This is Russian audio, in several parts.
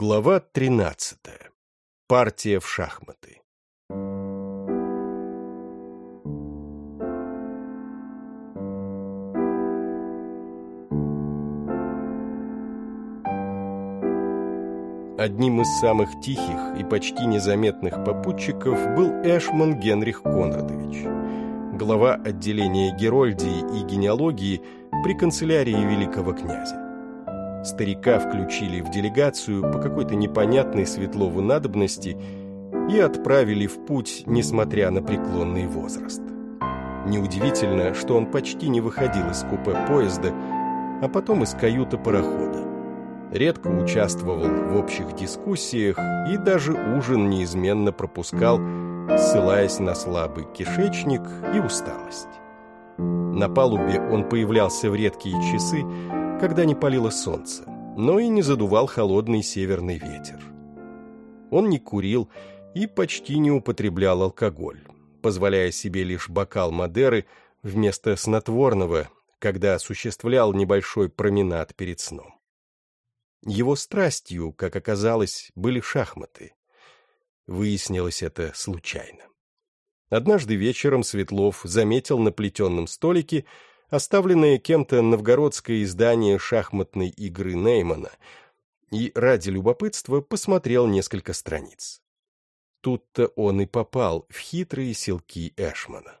Глава 13. Партия в шахматы. Одним из самых тихих и почти незаметных попутчиков был Эшман Генрих Конрадович, глава отделения герольдии и генеалогии при канцелярии великого князя. Старика включили в делегацию по какой-то непонятной Светлову надобности и отправили в путь, несмотря на преклонный возраст. Неудивительно, что он почти не выходил из купе поезда, а потом из каюты парохода. Редко участвовал в общих дискуссиях и даже ужин неизменно пропускал, ссылаясь на слабый кишечник и усталость. На палубе он появлялся в редкие часы, когда не палило солнце, но и не задувал холодный северный ветер. Он не курил и почти не употреблял алкоголь, позволяя себе лишь бокал Мадеры вместо снотворного, когда осуществлял небольшой променад перед сном. Его страстью, как оказалось, были шахматы. Выяснилось это случайно. Однажды вечером Светлов заметил на плетенном столике оставленное кем-то новгородское издание шахматной игры Неймана, и ради любопытства посмотрел несколько страниц. Тут-то он и попал в хитрые селки Эшмана.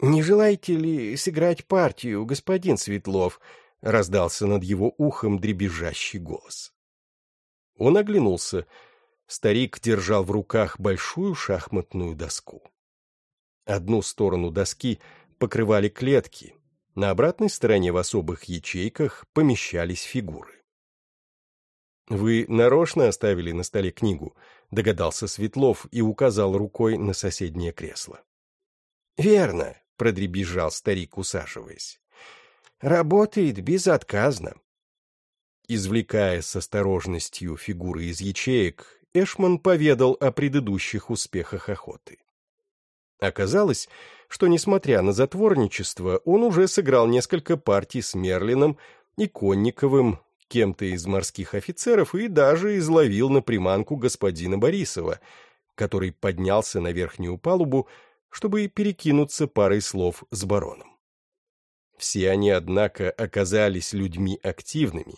«Не желаете ли сыграть партию, господин Светлов?» — раздался над его ухом дребезжащий голос. Он оглянулся. Старик держал в руках большую шахматную доску. Одну сторону доски покрывали клетки, на обратной стороне в особых ячейках помещались фигуры. «Вы нарочно оставили на столе книгу?» — догадался Светлов и указал рукой на соседнее кресло. «Верно», — продребезжал старик, усаживаясь. «Работает безотказно». Извлекая с осторожностью фигуры из ячеек, Эшман поведал о предыдущих успехах охоты. Оказалось, что, несмотря на затворничество, он уже сыграл несколько партий с Мерлином и Конниковым, кем-то из морских офицеров, и даже изловил на приманку господина Борисова, который поднялся на верхнюю палубу, чтобы перекинуться парой слов с бароном. Все они, однако, оказались людьми активными,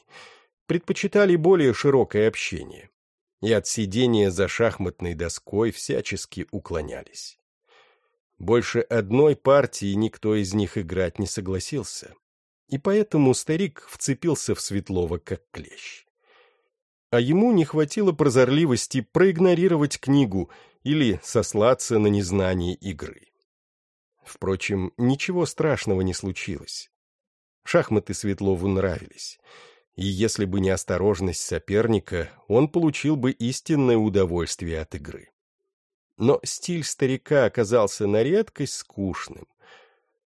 предпочитали более широкое общение и от сидения за шахматной доской всячески уклонялись. Больше одной партии никто из них играть не согласился, и поэтому старик вцепился в Светлова как клещ. А ему не хватило прозорливости проигнорировать книгу или сослаться на незнание игры. Впрочем, ничего страшного не случилось. Шахматы Светлову нравились, и если бы не осторожность соперника, он получил бы истинное удовольствие от игры но стиль старика оказался на редкость скучным.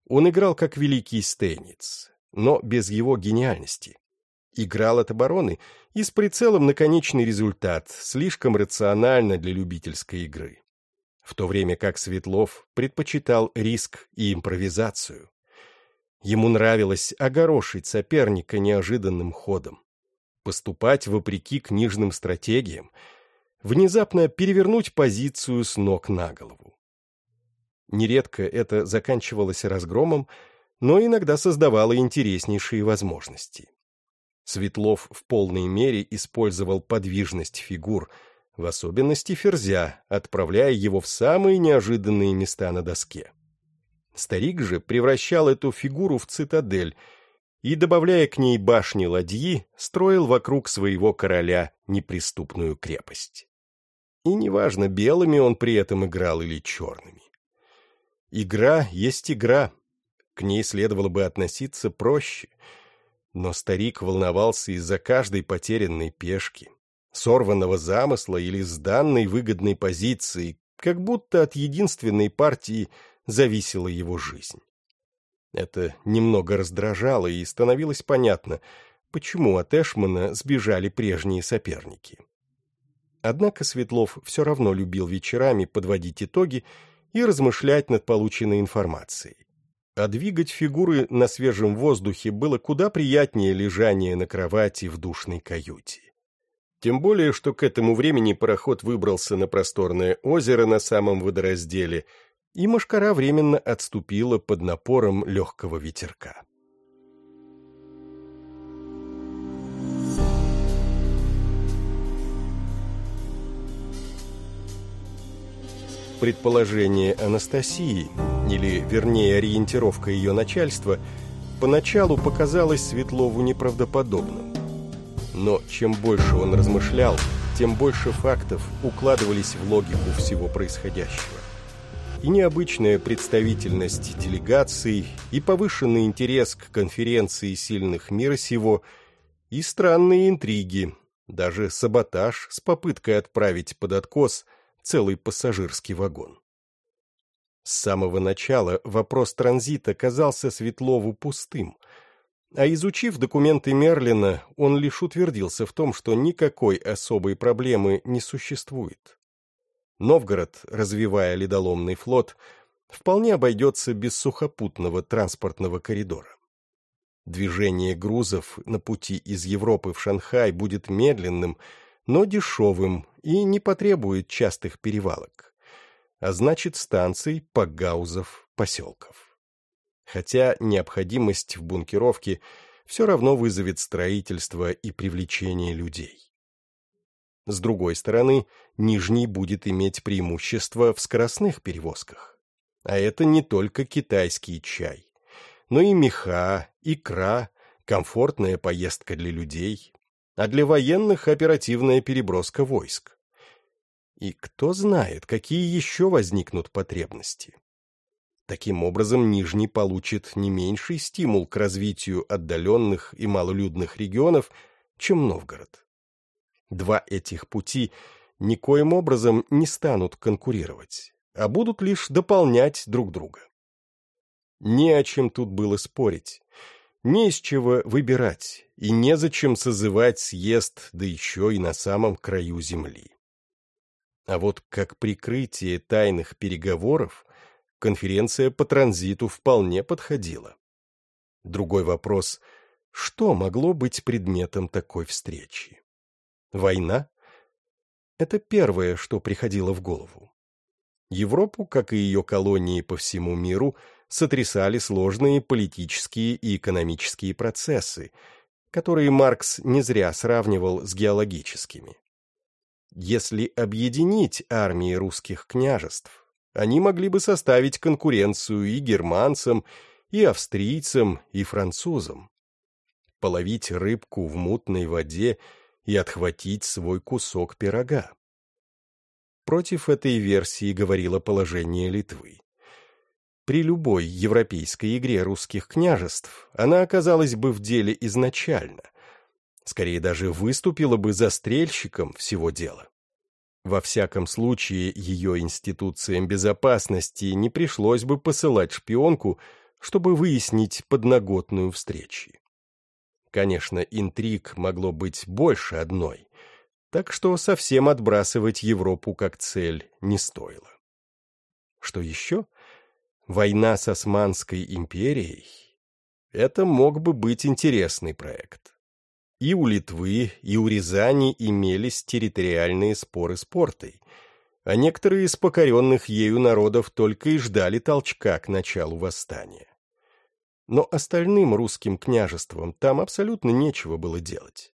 Он играл как великий стейниц, но без его гениальности. Играл от обороны и с прицелом на конечный результат, слишком рационально для любительской игры. В то время как Светлов предпочитал риск и импровизацию. Ему нравилось огорошить соперника неожиданным ходом. Поступать вопреки книжным стратегиям — внезапно перевернуть позицию с ног на голову. Нередко это заканчивалось разгромом, но иногда создавало интереснейшие возможности. Светлов в полной мере использовал подвижность фигур, в особенности ферзя, отправляя его в самые неожиданные места на доске. Старик же превращал эту фигуру в цитадель и, добавляя к ней башни ладьи, строил вокруг своего короля неприступную крепость. И неважно, белыми он при этом играл или черными. Игра есть игра. К ней следовало бы относиться проще. Но старик волновался из-за каждой потерянной пешки, сорванного замысла или сданной выгодной позиции, как будто от единственной партии зависела его жизнь. Это немного раздражало, и становилось понятно, почему от Эшмана сбежали прежние соперники. Однако Светлов все равно любил вечерами подводить итоги и размышлять над полученной информацией. А двигать фигуры на свежем воздухе было куда приятнее лежания на кровати в душной каюте. Тем более, что к этому времени пароход выбрался на просторное озеро на самом водоразделе, и Машкара временно отступила под напором легкого ветерка. Предположение Анастасии, или, вернее, ориентировка ее начальства, поначалу показалось Светлову неправдоподобным. Но чем больше он размышлял, тем больше фактов укладывались в логику всего происходящего. И необычная представительность делегаций, и повышенный интерес к конференции сильных мира сего, и странные интриги, даже саботаж с попыткой отправить под откос – целый пассажирский вагон. С самого начала вопрос транзита казался Светлову пустым, а изучив документы Мерлина, он лишь утвердился в том, что никакой особой проблемы не существует. Новгород, развивая ледоломный флот, вполне обойдется без сухопутного транспортного коридора. Движение грузов на пути из Европы в Шанхай будет медленным, но дешевым и не потребует частых перевалок, а значит станций, погаузов, поселков. Хотя необходимость в бункеровке все равно вызовет строительство и привлечение людей. С другой стороны, Нижний будет иметь преимущество в скоростных перевозках. А это не только китайский чай, но и меха, икра, комфортная поездка для людей, а для военных оперативная переброска войск. И кто знает, какие еще возникнут потребности. Таким образом, Нижний получит не меньший стимул к развитию отдаленных и малолюдных регионов, чем Новгород. Два этих пути никоим образом не станут конкурировать, а будут лишь дополнять друг друга. Не о чем тут было спорить не из чего выбирать, и незачем созывать съезд, да еще и на самом краю земли. А вот как прикрытие тайных переговоров конференция по транзиту вполне подходила. Другой вопрос — что могло быть предметом такой встречи? Война? Это первое, что приходило в голову. Европу, как и ее колонии по всему миру, — сотрясали сложные политические и экономические процессы, которые Маркс не зря сравнивал с геологическими. Если объединить армии русских княжеств, они могли бы составить конкуренцию и германцам, и австрийцам, и французам. Половить рыбку в мутной воде и отхватить свой кусок пирога. Против этой версии говорило положение Литвы. При любой европейской игре русских княжеств она оказалась бы в деле изначально. Скорее даже выступила бы застрельщиком всего дела. Во всяком случае, ее институциям безопасности не пришлось бы посылать шпионку, чтобы выяснить подноготную встречи. Конечно, интриг могло быть больше одной, так что совсем отбрасывать Европу как цель не стоило. Что еще? — Война с Османской империей — это мог бы быть интересный проект. И у Литвы, и у Рязани имелись территориальные споры с портой, а некоторые из покоренных ею народов только и ждали толчка к началу восстания. Но остальным русским княжествам там абсолютно нечего было делать.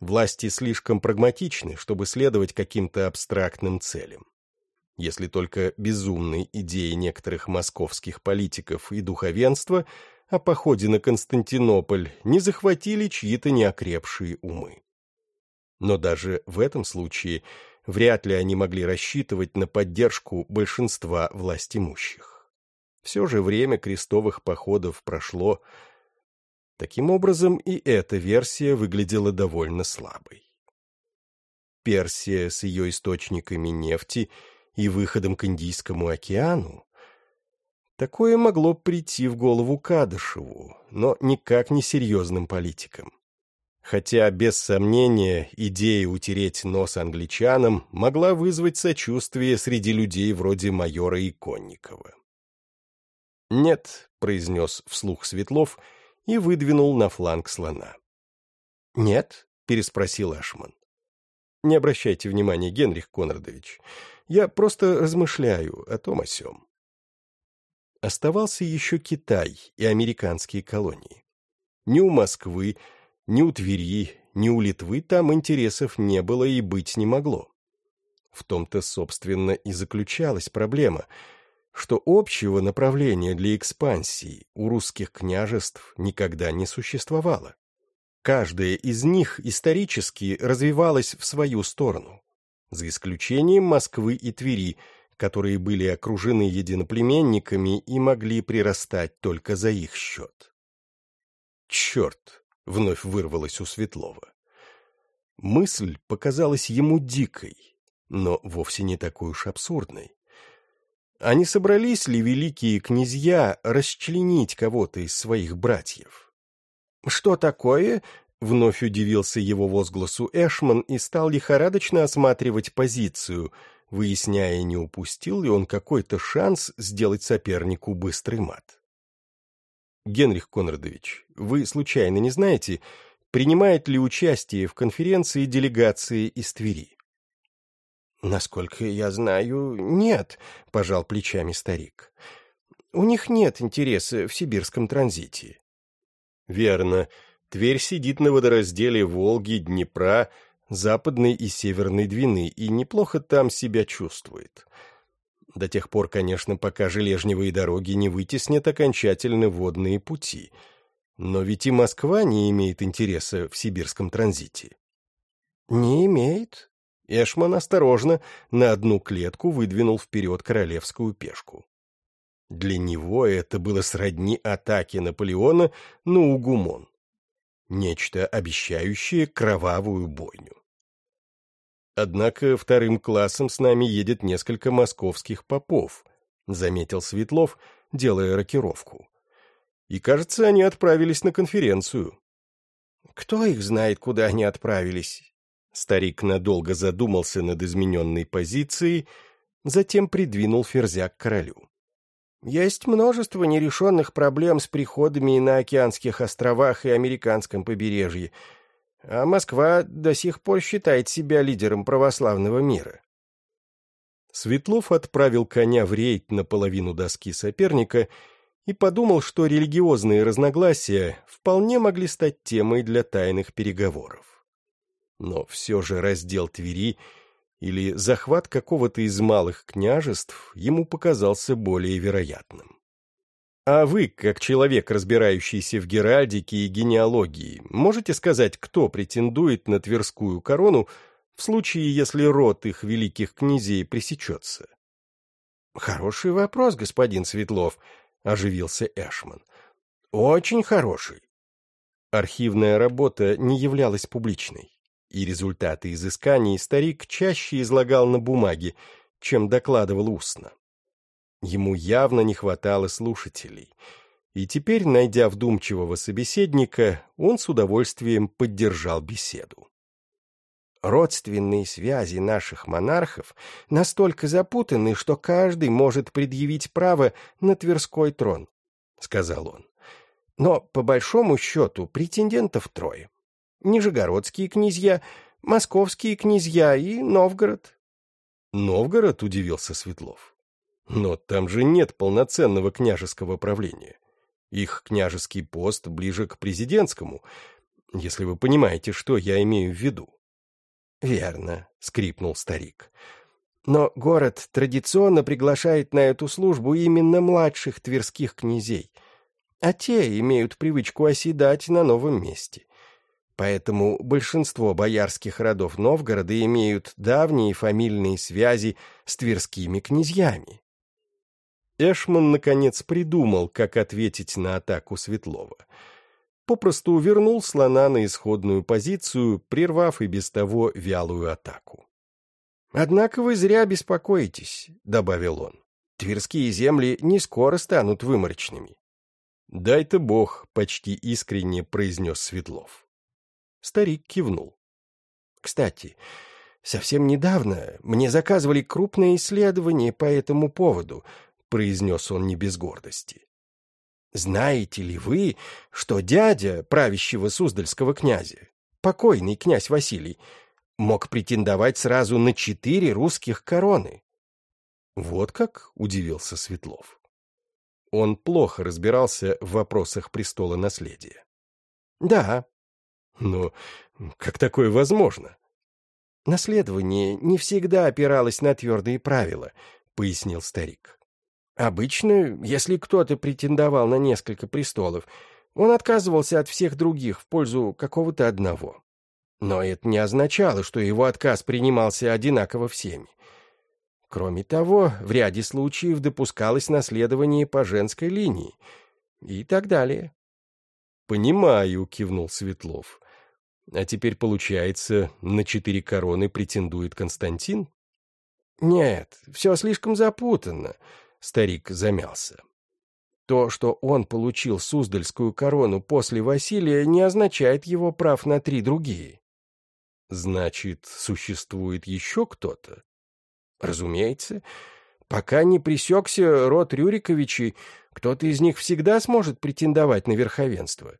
Власти слишком прагматичны, чтобы следовать каким-то абстрактным целям если только безумной идеи некоторых московских политиков и духовенства о походе на Константинополь не захватили чьи-то неокрепшие умы. Но даже в этом случае вряд ли они могли рассчитывать на поддержку большинства властимущих. Все же время крестовых походов прошло. Таким образом, и эта версия выглядела довольно слабой. Персия с ее источниками нефти – и выходом к Индийскому океану, такое могло прийти в голову Кадышеву, но никак не серьезным политикам. Хотя, без сомнения, идея утереть нос англичанам могла вызвать сочувствие среди людей вроде майора Иконникова. «Нет», — произнес вслух Светлов и выдвинул на фланг слона. «Нет?» — переспросил Ашман. Не обращайте внимания, Генрих Конрадович. Я просто размышляю о том о сём. Оставался еще Китай и американские колонии. Ни у Москвы, ни у Твери, ни у Литвы там интересов не было и быть не могло. В том-то, собственно, и заключалась проблема, что общего направления для экспансии у русских княжеств никогда не существовало. Каждая из них исторически развивалась в свою сторону, за исключением Москвы и Твери, которые были окружены единоплеменниками и могли прирастать только за их счет. «Черт!» — вновь вырвалось у Светлова. Мысль показалась ему дикой, но вовсе не такой уж абсурдной. А не собрались ли великие князья расчленить кого-то из своих братьев? «Что такое?» — вновь удивился его возгласу Эшман и стал лихорадочно осматривать позицию, выясняя, не упустил ли он какой-то шанс сделать сопернику быстрый мат. «Генрих Конрадович, вы случайно не знаете, принимает ли участие в конференции делегации из Твери?» «Насколько я знаю, нет», — пожал плечами старик. «У них нет интереса в сибирском транзите». «Верно. Тверь сидит на водоразделе Волги, Днепра, Западной и Северной Двины и неплохо там себя чувствует. До тех пор, конечно, пока железневые дороги не вытеснят окончательно водные пути. Но ведь и Москва не имеет интереса в сибирском транзите». «Не имеет», Эшман осторожно на одну клетку выдвинул вперед королевскую пешку. Для него это было сродни атаке Наполеона на Угумон. Нечто, обещающее кровавую бойню. Однако вторым классом с нами едет несколько московских попов, заметил Светлов, делая рокировку. И, кажется, они отправились на конференцию. Кто их знает, куда они отправились? Старик надолго задумался над измененной позицией, затем придвинул ферзя к королю. Есть множество нерешенных проблем с приходами на океанских островах и американском побережье, а Москва до сих пор считает себя лидером православного мира. Светлов отправил коня в рейд на половину доски соперника и подумал, что религиозные разногласия вполне могли стать темой для тайных переговоров. Но все же раздел Твери или захват какого-то из малых княжеств ему показался более вероятным. А вы, как человек, разбирающийся в геральдике и генеалогии, можете сказать, кто претендует на Тверскую корону в случае, если род их великих князей пресечется? «Хороший вопрос, господин Светлов», — оживился Эшман. «Очень хороший». Архивная работа не являлась публичной и результаты изысканий старик чаще излагал на бумаге, чем докладывал устно. Ему явно не хватало слушателей, и теперь, найдя вдумчивого собеседника, он с удовольствием поддержал беседу. Родственные связи наших монархов настолько запутаны, что каждый может предъявить право на Тверской трон, — сказал он. Но, по большому счету, претендентов трое. Нижегородские князья, московские князья и Новгород. Новгород, удивился Светлов. Но там же нет полноценного княжеского правления. Их княжеский пост ближе к президентскому, если вы понимаете, что я имею в виду. Верно, скрипнул старик. Но город традиционно приглашает на эту службу именно младших тверских князей, а те имеют привычку оседать на новом месте. Поэтому большинство боярских родов Новгорода имеют давние фамильные связи с тверскими князьями. Эшман, наконец, придумал, как ответить на атаку Светлова. Попросту вернул слона на исходную позицию, прервав и без того вялую атаку. «Однако вы зря беспокоитесь», — добавил он. «Тверские земли не скоро станут выморочными». «Дай-то бог», — почти искренне произнес Светлов. Старик кивнул. «Кстати, совсем недавно мне заказывали крупное исследование по этому поводу», — произнес он не без гордости. «Знаете ли вы, что дядя правящего Суздальского князя, покойный князь Василий, мог претендовать сразу на четыре русских короны. Вот как удивился Светлов. Он плохо разбирался в вопросах престола наследия. Да. Но как такое возможно? Наследование не всегда опиралось на твердые правила, пояснил старик. Обычно, если кто-то претендовал на несколько престолов, он отказывался от всех других в пользу какого-то одного. Но это не означало, что его отказ принимался одинаково всеми. Кроме того, в ряде случаев допускалось наследование по женской линии и так далее. «Понимаю», — кивнул Светлов. «А теперь, получается, на четыре короны претендует Константин?» «Нет, все слишком запутанно», — старик замялся. То, что он получил Суздальскую корону после Василия, не означает его прав на три другие. Значит, существует еще кто-то? Разумеется. Пока не пресекся род Рюриковичей, кто-то из них всегда сможет претендовать на верховенство.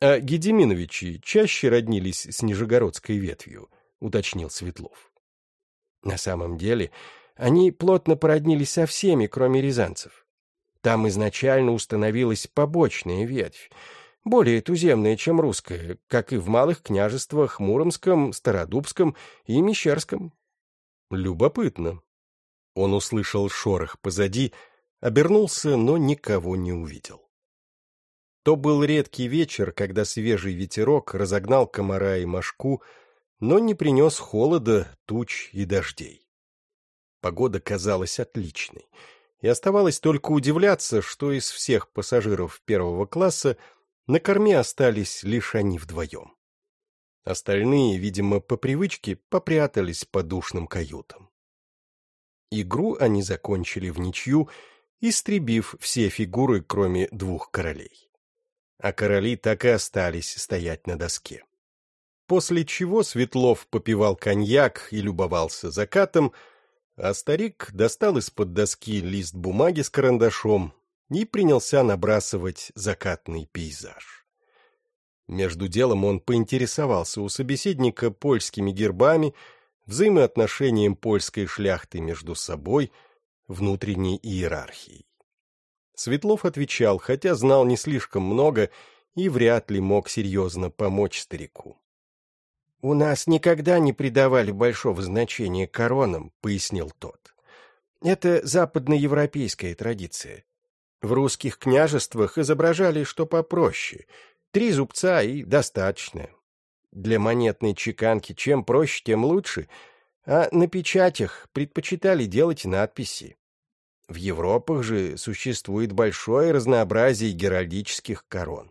А Гедеминовичи чаще роднились с Нижегородской ветвью, уточнил Светлов. На самом деле, они плотно породнились со всеми, кроме рязанцев. Там изначально установилась побочная ветвь, более туземная, чем русская, как и в малых княжествах Муромском, Стародубском и Мещерском. Любопытно. Он услышал шорох позади, обернулся, но никого не увидел. То был редкий вечер, когда свежий ветерок разогнал комара и мошку, но не принес холода, туч и дождей. Погода казалась отличной, и оставалось только удивляться, что из всех пассажиров первого класса на корме остались лишь они вдвоем. Остальные, видимо, по привычке попрятались по душным каютам. Игру они закончили в ничью, истребив все фигуры, кроме двух королей. А короли так и остались стоять на доске. После чего Светлов попивал коньяк и любовался закатом, а старик достал из-под доски лист бумаги с карандашом и принялся набрасывать закатный пейзаж. Между делом он поинтересовался у собеседника польскими гербами, взаимоотношением польской шляхты между собой, внутренней иерархией. Светлов отвечал, хотя знал не слишком много и вряд ли мог серьезно помочь старику. «У нас никогда не придавали большого значения коронам», — пояснил тот. «Это западноевропейская традиция. В русских княжествах изображали что попроще. Три зубца и достаточно. Для монетной чеканки чем проще, тем лучше, а на печатях предпочитали делать надписи. В Европах же существует большое разнообразие геральдических корон.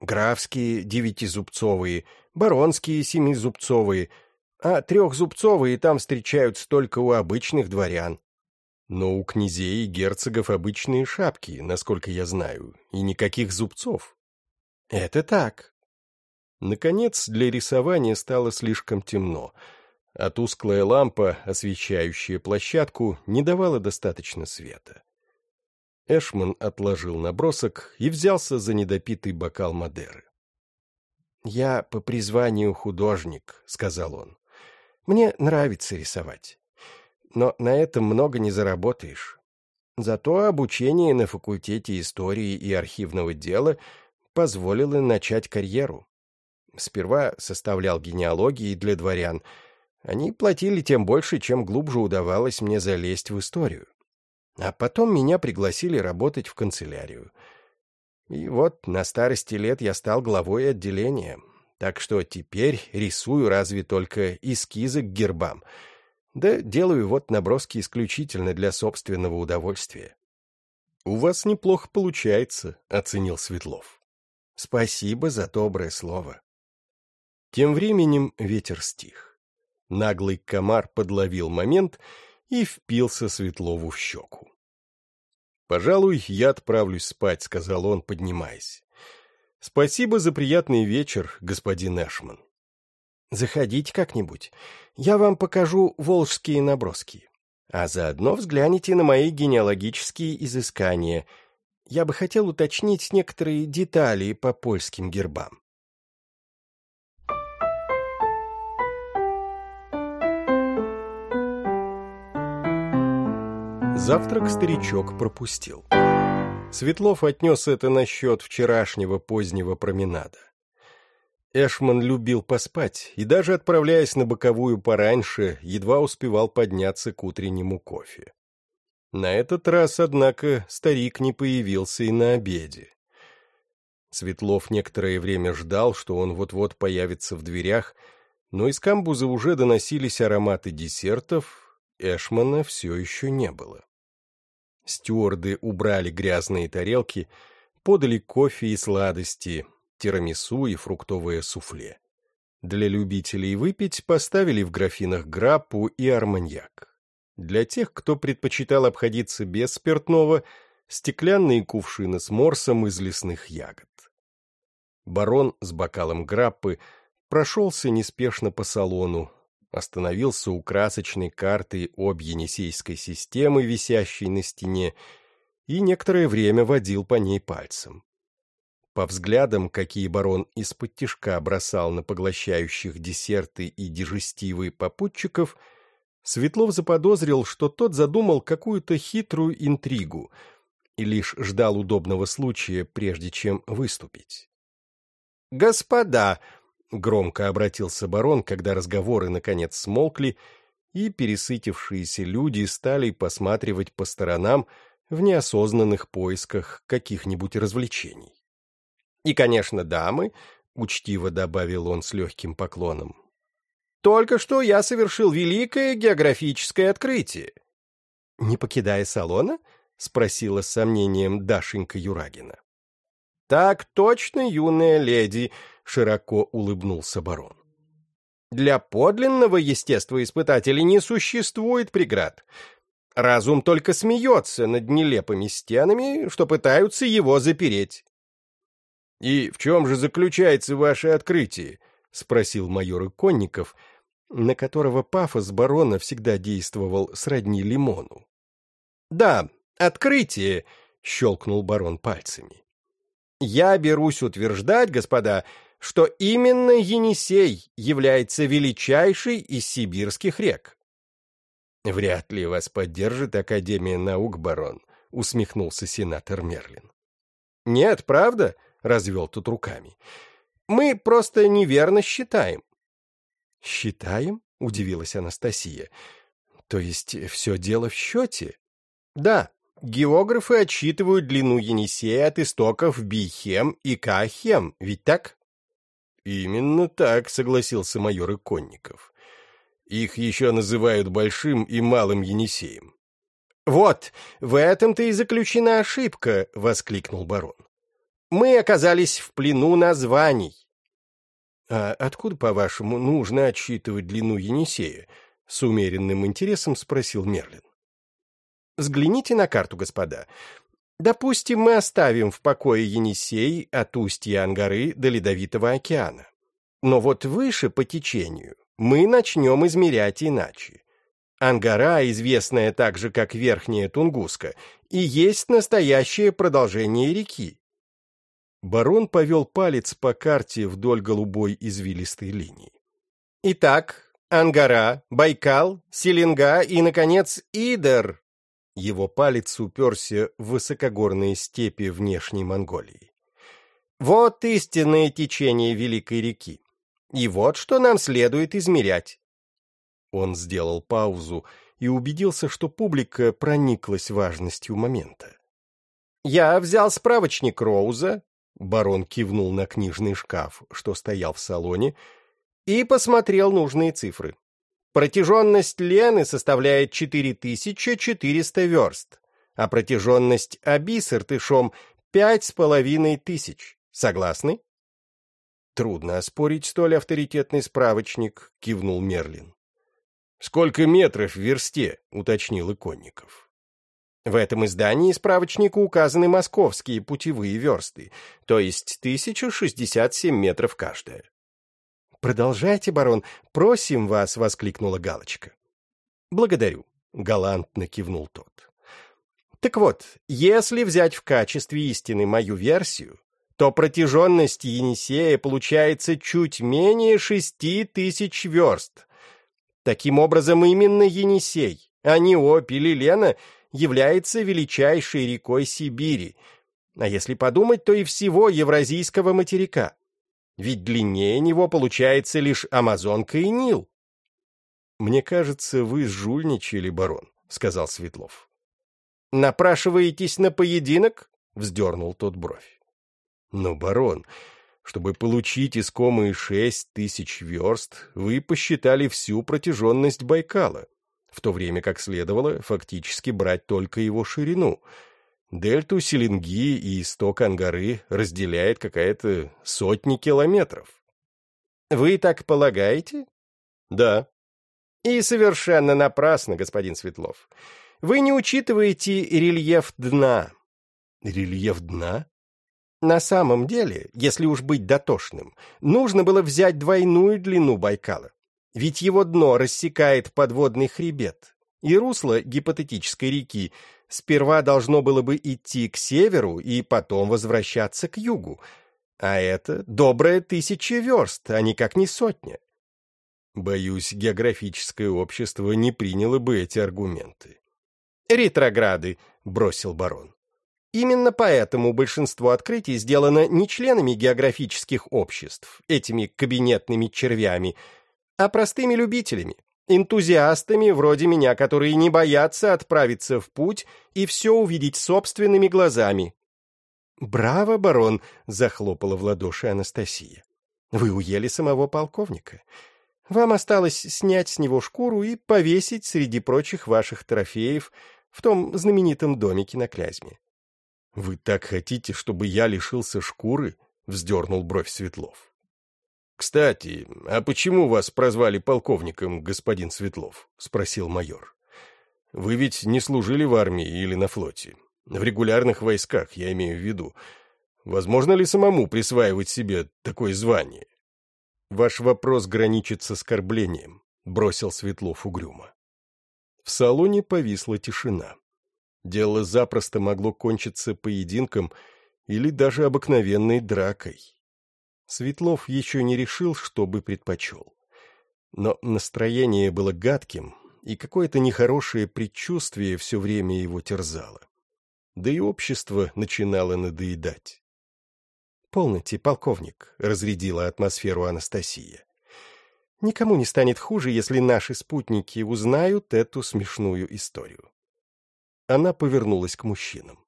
Графские девятизубцовые, баронские семизубцовые, а трехзубцовые там встречаются только у обычных дворян. Но у князей и герцогов обычные шапки, насколько я знаю, и никаких зубцов. Это так. Наконец, для рисования стало слишком темно, а тусклая лампа, освещающая площадку, не давала достаточно света. Эшман отложил набросок и взялся за недопитый бокал Мадеры. «Я по призванию художник», — сказал он. «Мне нравится рисовать но на этом много не заработаешь. Зато обучение на факультете истории и архивного дела позволило начать карьеру. Сперва составлял генеалогии для дворян. Они платили тем больше, чем глубже удавалось мне залезть в историю. А потом меня пригласили работать в канцелярию. И вот на старости лет я стал главой отделения, так что теперь рисую разве только эскизы к гербам — да делаю вот наброски исключительно для собственного удовольствия. — У вас неплохо получается, — оценил Светлов. — Спасибо за доброе слово. Тем временем ветер стих. Наглый комар подловил момент и впился Светлову в щеку. «Пожалуй, я отправлюсь спать», — сказал он, поднимаясь. «Спасибо за приятный вечер, господин Эшман». Заходите как-нибудь. Я вам покажу волжские наброски. А заодно взгляните на мои генеалогические изыскания. Я бы хотел уточнить некоторые детали по польским гербам. Завтрак старичок пропустил. Светлов отнес это насчет вчерашнего позднего променада. Эшман любил поспать, и даже отправляясь на боковую пораньше, едва успевал подняться к утреннему кофе. На этот раз, однако, старик не появился и на обеде. Светлов некоторое время ждал, что он вот-вот появится в дверях, но из камбуза уже доносились ароматы десертов, Эшмана все еще не было. Стюарды убрали грязные тарелки, подали кофе и сладости, тирамису и фруктовое суфле. Для любителей выпить поставили в графинах граппу и арманьяк. Для тех, кто предпочитал обходиться без спиртного, стеклянные кувшины с морсом из лесных ягод. Барон с бокалом граппы прошелся неспешно по салону, остановился у красочной карты об Енисейской системы, висящей на стене, и некоторое время водил по ней пальцем. По взглядам, какие барон из-под тишка бросал на поглощающих десерты и дежестивы попутчиков, Светлов заподозрил, что тот задумал какую-то хитрую интригу и лишь ждал удобного случая, прежде чем выступить. «Господа!» — громко обратился барон, когда разговоры наконец смолкли, и пересытившиеся люди стали посматривать по сторонам в неосознанных поисках каких-нибудь развлечений. «И, конечно, дамы», — учтиво добавил он с легким поклоном, «только что я совершил великое географическое открытие». «Не покидая салона?» — спросила с сомнением Дашенька Юрагина. «Так точно, юная леди», — широко улыбнулся барон. «Для подлинного естествоиспытателя не существует преград. Разум только смеется над нелепыми стенами, что пытаются его запереть». «И в чем же заключается ваше открытие?» — спросил майор Иконников, на которого пафос барона всегда действовал сродни лимону. «Да, открытие!» — щелкнул барон пальцами. Я берусь утверждать, господа, что именно Енисей является величайшей из сибирских рек. Вряд ли вас поддержит Академия наук, барон, усмехнулся сенатор Мерлин. Нет, правда? развел тут руками. Мы просто неверно считаем. Считаем? удивилась Анастасия. То есть все дело в счете? Да, Географы отсчитывают длину Енисея от истоков Бихем и Кахем, ведь так? Именно так, согласился майор Иконников. Их еще называют Большим и Малым Енисеем. «Вот, в этом-то и заключена ошибка!» — воскликнул барон. «Мы оказались в плену названий». «А откуда, по-вашему, нужно отсчитывать длину Енисея?» — с умеренным интересом спросил Мерлин. Взгляните на карту, господа. Допустим, мы оставим в покое Енисей от устья Ангары до Ледовитого океана. Но вот выше по течению мы начнем измерять иначе. Ангара, известная также как Верхняя Тунгуска, и есть настоящее продолжение реки. Барон повел палец по карте вдоль голубой извилистой линии. Итак, Ангара, Байкал, Селенга и, наконец, Идер его палец уперся в высокогорные степи внешней Монголии. Вот истинное течение Великой реки. И вот что нам следует измерять. Он сделал паузу и убедился, что публика прониклась важностью момента. «Я взял справочник Роуза», — барон кивнул на книжный шкаф, что стоял в салоне, и посмотрел нужные цифры. Протяженность Лены составляет 4400 верст, а протяженность Аби с Иртышом — пять с половиной тысяч. Согласны? Трудно оспорить столь авторитетный справочник, кивнул Мерлин. Сколько метров в версте, уточнил Иконников. В этом издании справочника указаны московские путевые версты, то есть 1067 метров каждая. «Продолжайте, барон, просим вас!» — воскликнула Галочка. «Благодарю», — галантно кивнул тот. «Так вот, если взять в качестве истины мою версию, то протяженность Енисея получается чуть менее шести тысяч верст. Таким образом, именно Енисей, а не Опель и Лена, является величайшей рекой Сибири, а если подумать, то и всего Евразийского материка. Ведь длиннее него получается лишь Амазонка и Нил. «Мне кажется, вы жульничали, барон», — сказал Светлов. «Напрашиваетесь на поединок?» — вздернул тот бровь. «Но, барон, чтобы получить искомые шесть тысяч верст, вы посчитали всю протяженность Байкала, в то время как следовало фактически брать только его ширину. Дельту Селенги и исток Ангары разделяет какая-то сотни километров». «Вы так полагаете?» «Да», и совершенно напрасно, господин Светлов. Вы не учитываете рельеф дна. Рельеф дна? На самом деле, если уж быть дотошным, нужно было взять двойную длину Байкала. Ведь его дно рассекает подводный хребет, и русло гипотетической реки сперва должно было бы идти к северу и потом возвращаться к югу. А это добрая тысяча верст, а никак не сотня. Боюсь, географическое общество не приняло бы эти аргументы. «Ретрограды», — бросил барон. Именно поэтому большинство открытий сделано не членами географических обществ, этими кабинетными червями, а простыми любителями, энтузиастами вроде меня, которые не боятся отправиться в путь и все увидеть собственными глазами. «Браво, барон!» — захлопала в ладоши Анастасия. «Вы уели самого полковника. Вам осталось снять с него шкуру и повесить среди прочих ваших трофеев в том знаменитом домике на Клязьме. — Вы так хотите, чтобы я лишился шкуры? — вздернул бровь Светлов. — Кстати, а почему вас прозвали полковником, господин Светлов? — спросил майор. — Вы ведь не служили в армии или на флоте. В регулярных войсках, я имею в виду. Возможно ли самому присваивать себе такое звание? «Ваш вопрос граничит с оскорблением», — бросил Светлов угрюмо. В салоне повисла тишина. Дело запросто могло кончиться поединком или даже обыкновенной дракой. Светлов еще не решил, что бы предпочел. Но настроение было гадким, и какое-то нехорошее предчувствие все время его терзало. Да и общество начинало надоедать. «Полноте, полковник», — разрядила атмосферу Анастасия. «Никому не станет хуже, если наши спутники узнают эту смешную историю». Она повернулась к мужчинам.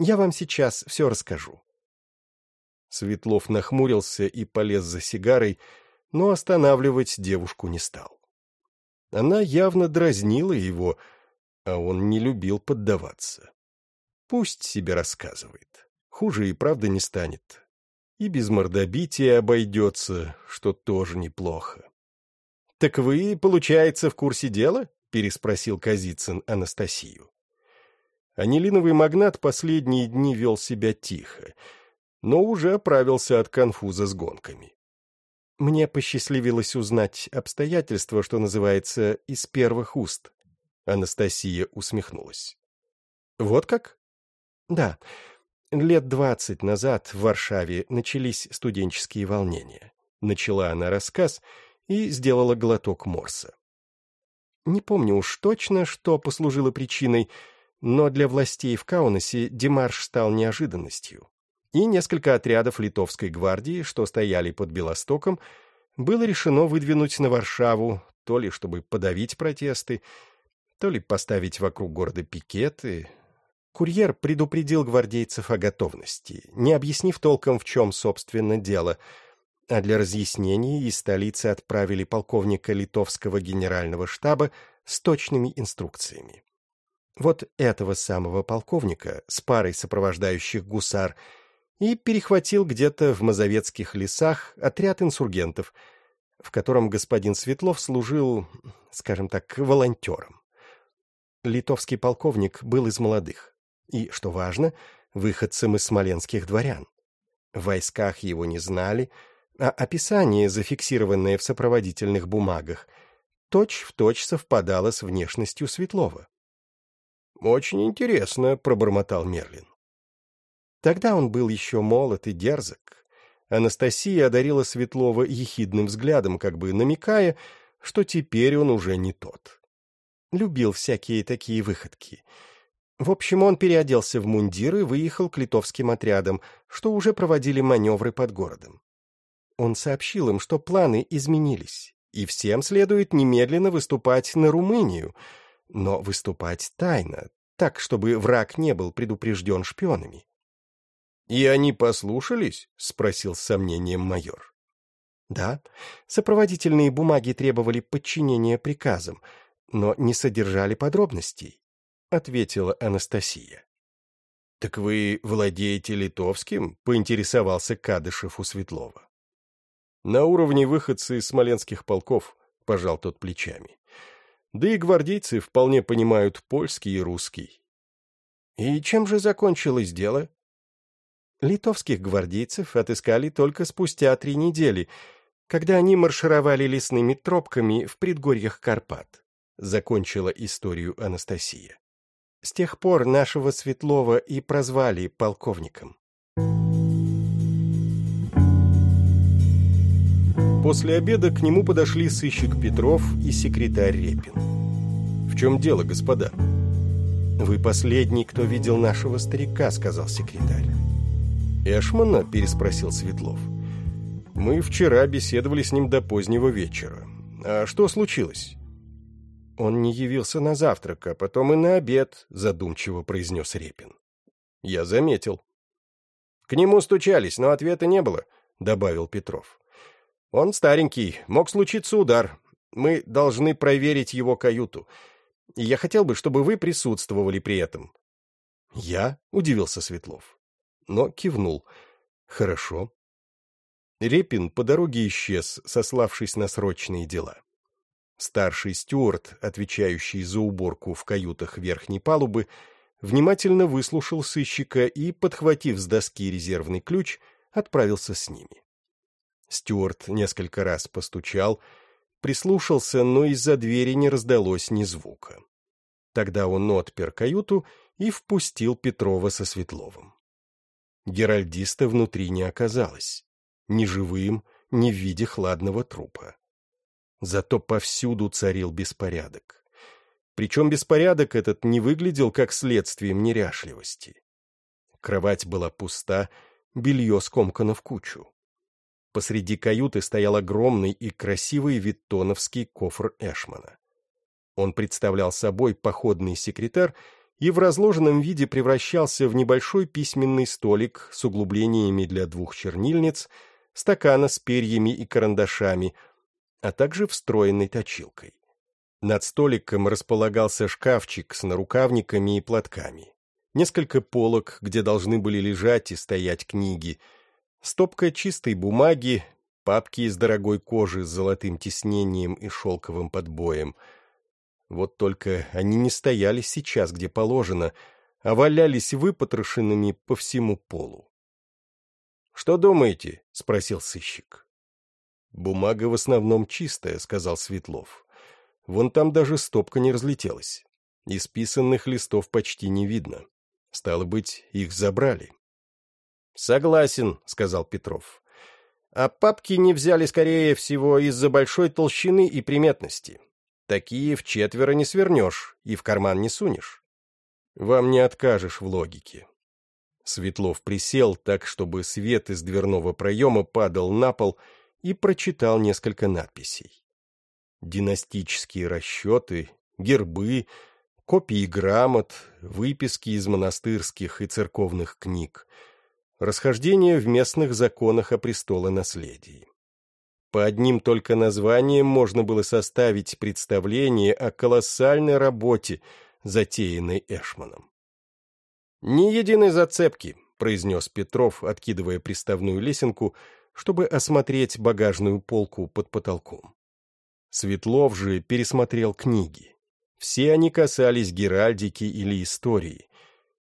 «Я вам сейчас все расскажу». Светлов нахмурился и полез за сигарой, но останавливать девушку не стал. Она явно дразнила его, а он не любил поддаваться. Пусть себе рассказывает. Хуже и правда не станет. И без мордобития обойдется, что тоже неплохо. — Так вы, получается, в курсе дела? — переспросил Казицын Анастасию. Анилиновый магнат последние дни вел себя тихо, но уже оправился от конфуза с гонками. Мне посчастливилось узнать обстоятельства, что называется, из первых уст. Анастасия усмехнулась. — Вот как? — Да. Лет двадцать назад в Варшаве начались студенческие волнения. Начала она рассказ и сделала глоток морса. Не помню уж точно, что послужило причиной, но для властей в Каунасе демарш стал неожиданностью. И несколько отрядов литовской гвардии, что стояли под Белостоком, было решено выдвинуть на Варшаву, то ли чтобы подавить протесты, то ли поставить вокруг города пикеты, Курьер предупредил гвардейцев о готовности, не объяснив толком, в чем, собственно, дело, а для разъяснений из столицы отправили полковника литовского генерального штаба с точными инструкциями. Вот этого самого полковника с парой сопровождающих гусар и перехватил где-то в Мазовецких лесах отряд инсургентов, в котором господин Светлов служил, скажем так, волонтером. Литовский полковник был из молодых и, что важно, выходцем из смоленских дворян. В войсках его не знали, а описание, зафиксированное в сопроводительных бумагах, точь-в-точь точь совпадало с внешностью Светлова. «Очень интересно», — пробормотал Мерлин. Тогда он был еще молод и дерзок. Анастасия одарила Светлова ехидным взглядом, как бы намекая, что теперь он уже не тот. Любил всякие такие выходки. В общем, он переоделся в мундир и выехал к литовским отрядам, что уже проводили маневры под городом. Он сообщил им, что планы изменились, и всем следует немедленно выступать на Румынию, но выступать тайно, так, чтобы враг не был предупрежден шпионами. «И они послушались?» — спросил с сомнением майор. Да, сопроводительные бумаги требовали подчинения приказам, но не содержали подробностей, — ответила Анастасия. — Так вы владеете литовским? — поинтересовался Кадышев у Светлова. — На уровне выходцы из смоленских полков, — пожал тот плечами. Да и гвардейцы вполне понимают польский и русский. — И чем же закончилось дело? Литовских гвардейцев отыскали только спустя три недели, когда они маршировали лесными тропками в предгорьях Карпат. Закончила историю Анастасия. С тех пор нашего Светлова и прозвали полковником. После обеда к нему подошли сыщик Петров и секретарь Репин. «В чем дело, господа?» «Вы последний, кто видел нашего старика», — сказал секретарь. «Эшмана?» — переспросил Светлов. «Мы вчера беседовали с ним до позднего вечера. А что случилось?» «Он не явился на завтрак, а потом и на обед», — задумчиво произнес Репин. «Я заметил». «К нему стучались, но ответа не было», — добавил Петров. «Он старенький, мог случиться удар. Мы должны проверить его каюту. я хотел бы, чтобы вы присутствовали при этом». «Я?» — удивился Светлов но кивнул. «Хорошо». Репин по дороге исчез, сославшись на срочные дела. Старший стюарт, отвечающий за уборку в каютах верхней палубы, внимательно выслушал сыщика и, подхватив с доски резервный ключ, отправился с ними. Стюарт несколько раз постучал, прислушался, но из-за двери не раздалось ни звука. Тогда он отпер каюту и впустил Петрова со Светловым. Геральдиста внутри не оказалось. Ни живым, ни в виде хладного трупа. Зато повсюду царил беспорядок. Причем беспорядок этот не выглядел как следствием неряшливости. Кровать была пуста, белье скомкано в кучу. Посреди каюты стоял огромный и красивый виттоновский кофр Эшмана. Он представлял собой походный секретарь и в разложенном виде превращался в небольшой письменный столик с углублениями для двух чернильниц, стакана с перьями и карандашами, а также встроенной точилкой. Над столиком располагался шкафчик с нарукавниками и платками, несколько полок, где должны были лежать и стоять книги, стопка чистой бумаги, папки из дорогой кожи с золотым тиснением и шелковым подбоем — вот только они не стояли сейчас, где положено, а валялись выпотрошенными по всему полу. — Что думаете? — спросил сыщик. — Бумага в основном чистая, — сказал Светлов. Вон там даже стопка не разлетелась. Исписанных листов почти не видно. Стало быть, их забрали. — Согласен, — сказал Петров. — А папки не взяли, скорее всего, из-за большой толщины и приметности. Такие в четверо не свернешь и в карман не сунешь. Вам не откажешь в логике. Светлов присел так, чтобы свет из дверного проема падал на пол и прочитал несколько надписей. Династические расчеты, гербы, копии грамот, выписки из монастырских и церковных книг, расхождение в местных законах о престолонаследии. По одним только названиям можно было составить представление о колоссальной работе, затеянной Эшманом. «Ни единой зацепки», — произнес Петров, откидывая приставную лесенку, чтобы осмотреть багажную полку под потолком. Светлов же пересмотрел книги. Все они касались геральдики или истории,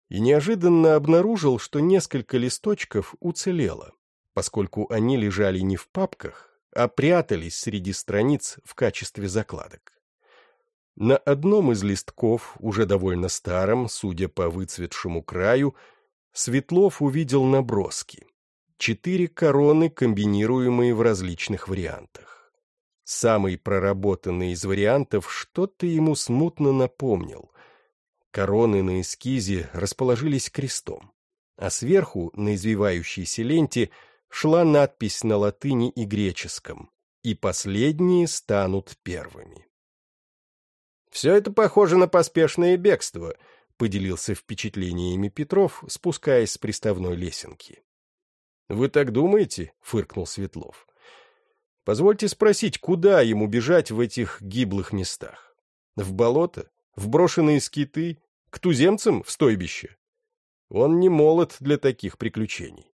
и неожиданно обнаружил, что несколько листочков уцелело, поскольку они лежали не в папках, а прятались среди страниц в качестве закладок. На одном из листков, уже довольно старом, судя по выцветшему краю, Светлов увидел наброски. Четыре короны, комбинируемые в различных вариантах. Самый проработанный из вариантов что-то ему смутно напомнил. Короны на эскизе расположились крестом, а сверху, на извивающейся ленте, шла надпись на латыни и греческом «И последние станут первыми». «Все это похоже на поспешное бегство», — поделился впечатлениями Петров, спускаясь с приставной лесенки. «Вы так думаете?» — фыркнул Светлов. Позвольте спросить, куда ему бежать в этих гиблых местах? В болото? В брошенные скиты? К туземцам в стойбище? Он не молод для таких приключений.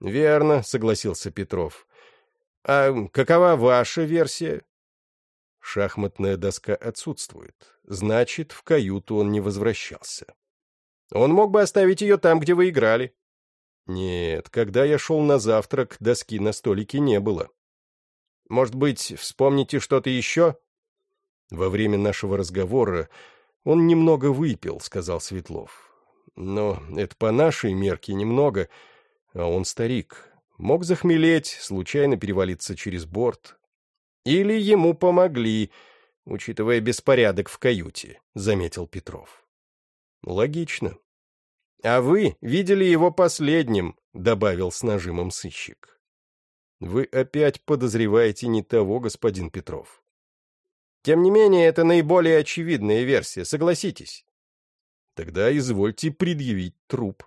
«Верно», — согласился Петров. «А какова ваша версия?» Шахматная доска отсутствует. Значит, в каюту он не возвращался. Он мог бы оставить ее там, где вы играли. Нет, когда я шел на завтрак, доски на столике не было. Может быть, вспомните что-то еще?» «Во время нашего разговора он немного выпил», — сказал Светлов. «Но это по нашей мерке немного, а он старик. Мог захмелеть, случайно перевалиться через борт. Или ему помогли, учитывая беспорядок в каюте», — заметил Петров. «Логично». «А вы видели его последним», — добавил с нажимом сыщик. Вы опять подозреваете не того, господин Петров. Тем не менее, это наиболее очевидная версия, согласитесь. Тогда извольте предъявить труп.